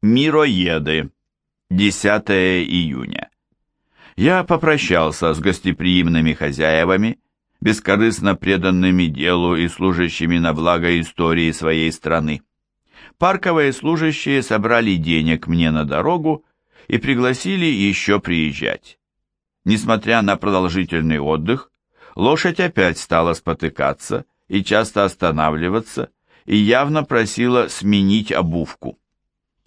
Мироеды. 10 июня. Я попрощался с гостеприимными хозяевами, бескорыстно преданными делу и служащими на благо истории своей страны. Парковые служащие собрали денег мне на дорогу и пригласили еще приезжать. Несмотря на продолжительный отдых, лошадь опять стала спотыкаться и часто останавливаться, и явно просила сменить обувку.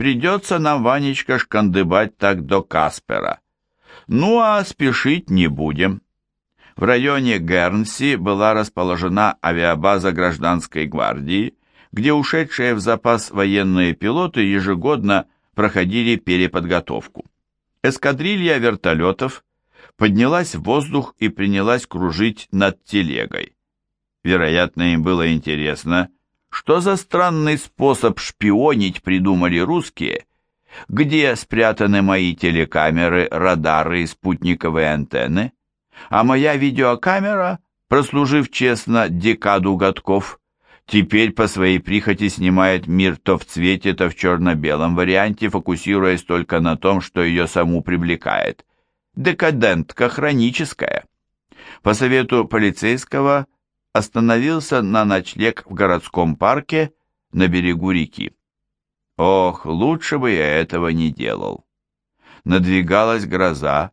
Придется нам, Ванечка, шкандыбать так до Каспера. Ну, а спешить не будем. В районе Гернси была расположена авиабаза гражданской гвардии, где ушедшие в запас военные пилоты ежегодно проходили переподготовку. Эскадрилья вертолетов поднялась в воздух и принялась кружить над телегой. Вероятно, им было интересно, что за странный способ шпионить придумали русские? Где спрятаны мои телекамеры, радары и спутниковые антенны? А моя видеокамера, прослужив честно декаду годков, теперь по своей прихоти снимает мир то в цвете, то в черно-белом варианте, фокусируясь только на том, что ее саму привлекает. Декадентка хроническая. По совету полицейского остановился на ночлег в городском парке на берегу реки. Ох, лучше бы я этого не делал. Надвигалась гроза,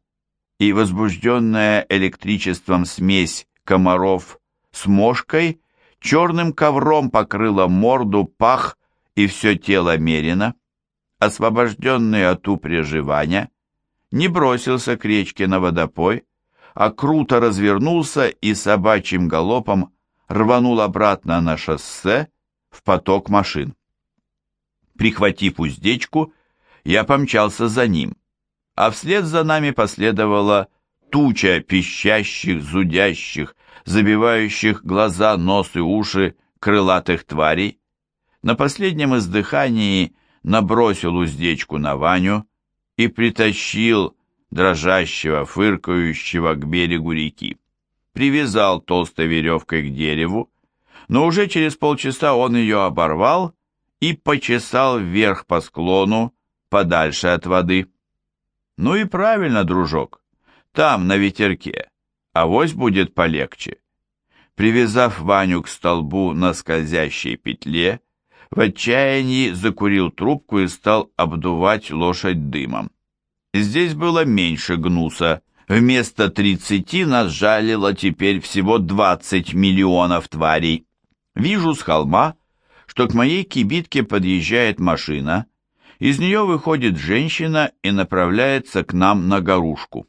и возбужденная электричеством смесь комаров с мошкой черным ковром покрыла морду, пах и все тело Мерина. Освобожденный от упряживания, не бросился к речке на водопой, а круто развернулся и собачьим галопом рванул обратно на шоссе в поток машин. Прихватив уздечку, я помчался за ним, а вслед за нами последовала туча пищащих, зудящих, забивающих глаза, нос и уши крылатых тварей. На последнем издыхании набросил уздечку на Ваню и притащил дрожащего, фыркающего к берегу реки. Привязал толстой веревкой к дереву, но уже через полчаса он ее оборвал и почесал вверх по склону, подальше от воды. Ну и правильно, дружок, там, на ветерке, авось будет полегче. Привязав Ваню к столбу на скользящей петле, в отчаянии закурил трубку и стал обдувать лошадь дымом. Здесь было меньше гнуса. Вместо 30 нас жалило теперь всего 20 миллионов тварей. Вижу с холма, что к моей кибитке подъезжает машина, из нее выходит женщина и направляется к нам на горушку.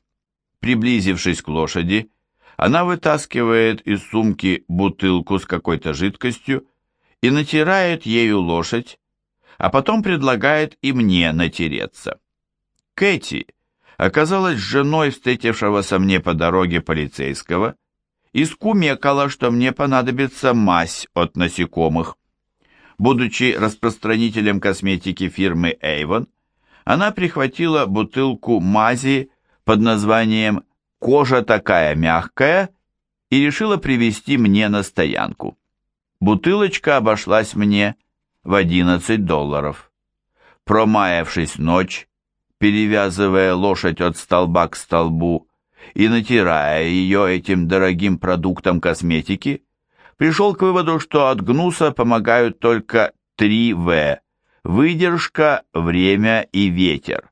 Приблизившись к лошади, она вытаскивает из сумки бутылку с какой-то жидкостью и натирает ею лошадь, а потом предлагает и мне натереться. Кэти оказалась женой встретившегося мне по дороге полицейского и скумекала, что мне понадобится мазь от насекомых. Будучи распространителем косметики фирмы Avon, она прихватила бутылку мази под названием «Кожа такая мягкая» и решила привезти мне на стоянку. Бутылочка обошлась мне в 11 долларов. Промаявшись ночь, перевязывая лошадь от столба к столбу и натирая ее этим дорогим продуктом косметики, пришел к выводу, что от гнуса помогают только 3В – выдержка, время и ветер,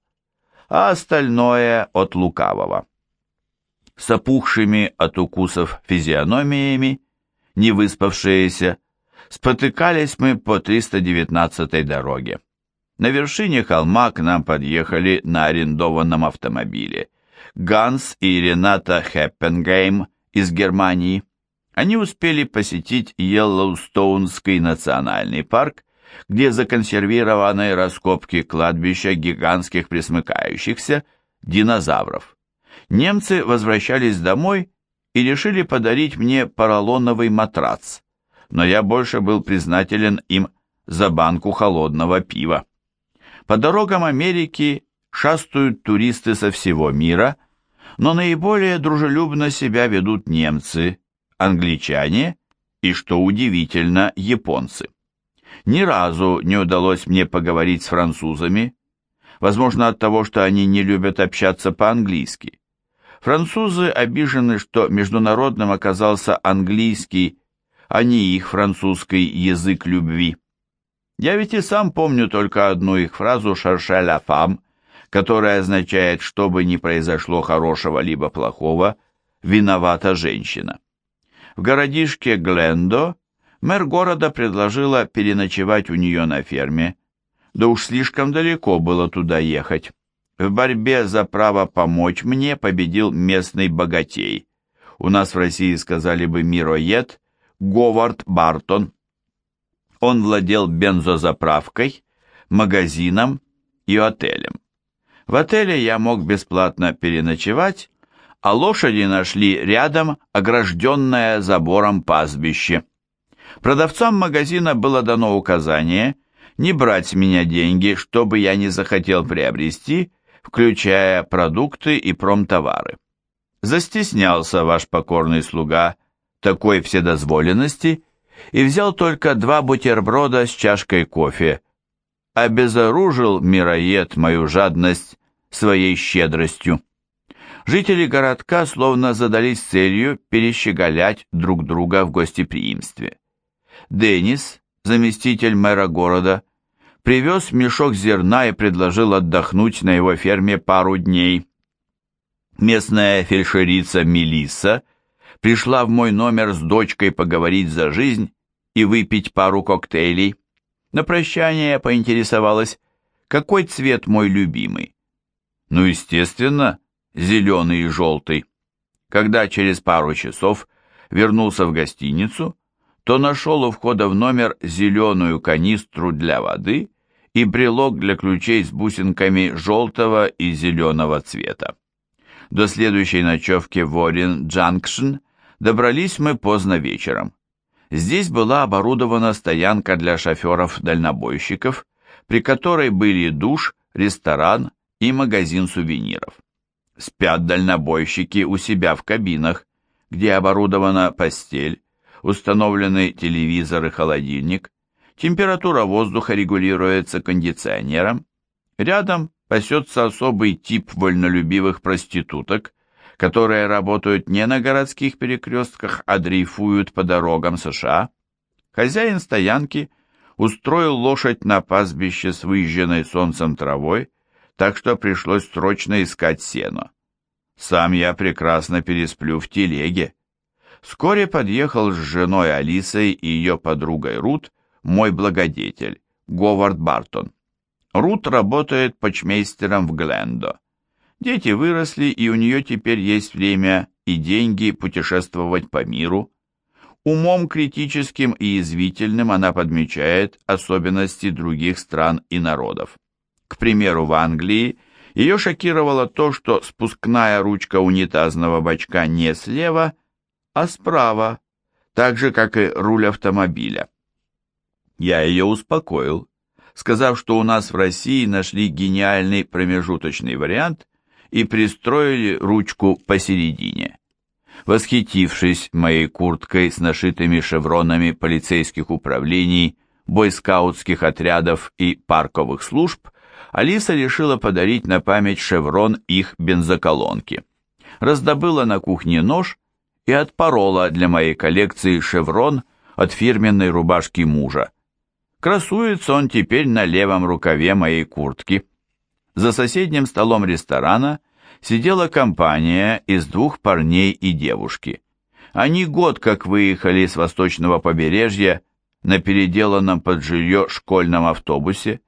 а остальное от лукавого. С опухшими от укусов физиономиями, не выспавшиеся, спотыкались мы по 319 дороге. На вершине холма к нам подъехали на арендованном автомобиле Ганс и Рената Хеппенгейм из Германии. Они успели посетить Йеллоустоунский национальный парк, где законсервированы раскопки кладбища гигантских пресмыкающихся динозавров. Немцы возвращались домой и решили подарить мне поролоновый матрац, но я больше был признателен им за банку холодного пива. По дорогам Америки шастают туристы со всего мира, но наиболее дружелюбно себя ведут немцы, англичане и, что удивительно, японцы. Ни разу не удалось мне поговорить с французами, Возможно, от того, что они не любят общаться по-английски. Французы обижены, что международным оказался английский, а не их французский язык любви. Я ведь и сам помню только одну их фразу «шарше ла фам», которая означает, что бы ни произошло хорошего либо плохого, виновата женщина. В городишке Глендо мэр города предложила переночевать у нее на ферме, да уж слишком далеко было туда ехать. В борьбе за право помочь мне победил местный богатей. У нас в России сказали бы мироед Говард Бартон. Он владел бензозаправкой, магазином и отелем. В отеле я мог бесплатно переночевать, а лошади нашли рядом огражденное забором пастбище. Продавцам магазина было дано указание не брать с меня деньги, чтобы я не захотел приобрести, включая продукты и промтовары. Застеснялся ваш покорный слуга такой вседозволенности и взял только два бутерброда с чашкой кофе, обезоружил мироед мою жадность своей щедростью. Жители городка словно задались целью перещеголять друг друга в гостеприимстве. Деннис, заместитель мэра города, привез мешок зерна и предложил отдохнуть на его ферме пару дней. Местная фельдшерица Мелисса пришла в мой номер с дочкой поговорить за жизнь и выпить пару коктейлей. На прощание поинтересовалась, какой цвет мой любимый. Ну, естественно, зеленый и желтый. Когда через пару часов вернулся в гостиницу, то нашел у входа в номер зеленую канистру для воды и брелок для ключей с бусинками желтого и зеленого цвета. До следующей ночевки в Орин Джанкшн добрались мы поздно вечером. Здесь была оборудована стоянка для шоферов-дальнобойщиков, при которой были душ, ресторан и магазин сувениров. Спят дальнобойщики у себя в кабинах, где оборудована постель, установлены телевизор и холодильник, Температура воздуха регулируется кондиционером. Рядом пасется особый тип вольнолюбивых проституток, которые работают не на городских перекрестках, а дрейфуют по дорогам США. Хозяин стоянки устроил лошадь на пастбище с выжженной солнцем травой, так что пришлось срочно искать сено. Сам я прекрасно пересплю в телеге. Вскоре подъехал с женой Алисой и ее подругой Рут мой благодетель, Говард Бартон. Рут работает почмейстером в Глендо. Дети выросли, и у нее теперь есть время и деньги путешествовать по миру. Умом критическим и язвительным она подмечает особенности других стран и народов. К примеру, в Англии ее шокировало то, что спускная ручка унитазного бачка не слева, а справа, так же, как и руль автомобиля. Я ее успокоил, сказав, что у нас в России нашли гениальный промежуточный вариант и пристроили ручку посередине. Восхитившись моей курткой с нашитыми шевронами полицейских управлений, бойскаутских отрядов и парковых служб, Алиса решила подарить на память шеврон их бензоколонки. Раздобыла на кухне нож и отпорола для моей коллекции шеврон от фирменной рубашки мужа. Красуется он теперь на левом рукаве моей куртки. За соседним столом ресторана сидела компания из двух парней и девушки. Они год как выехали с восточного побережья на переделанном под жилье школьном автобусе.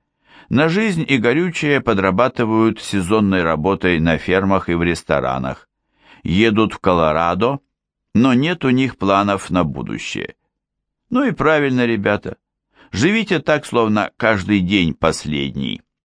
На жизнь и горючее подрабатывают сезонной работой на фермах и в ресторанах. Едут в Колорадо, но нет у них планов на будущее. Ну и правильно, ребята. Живите так, словно каждый день последний.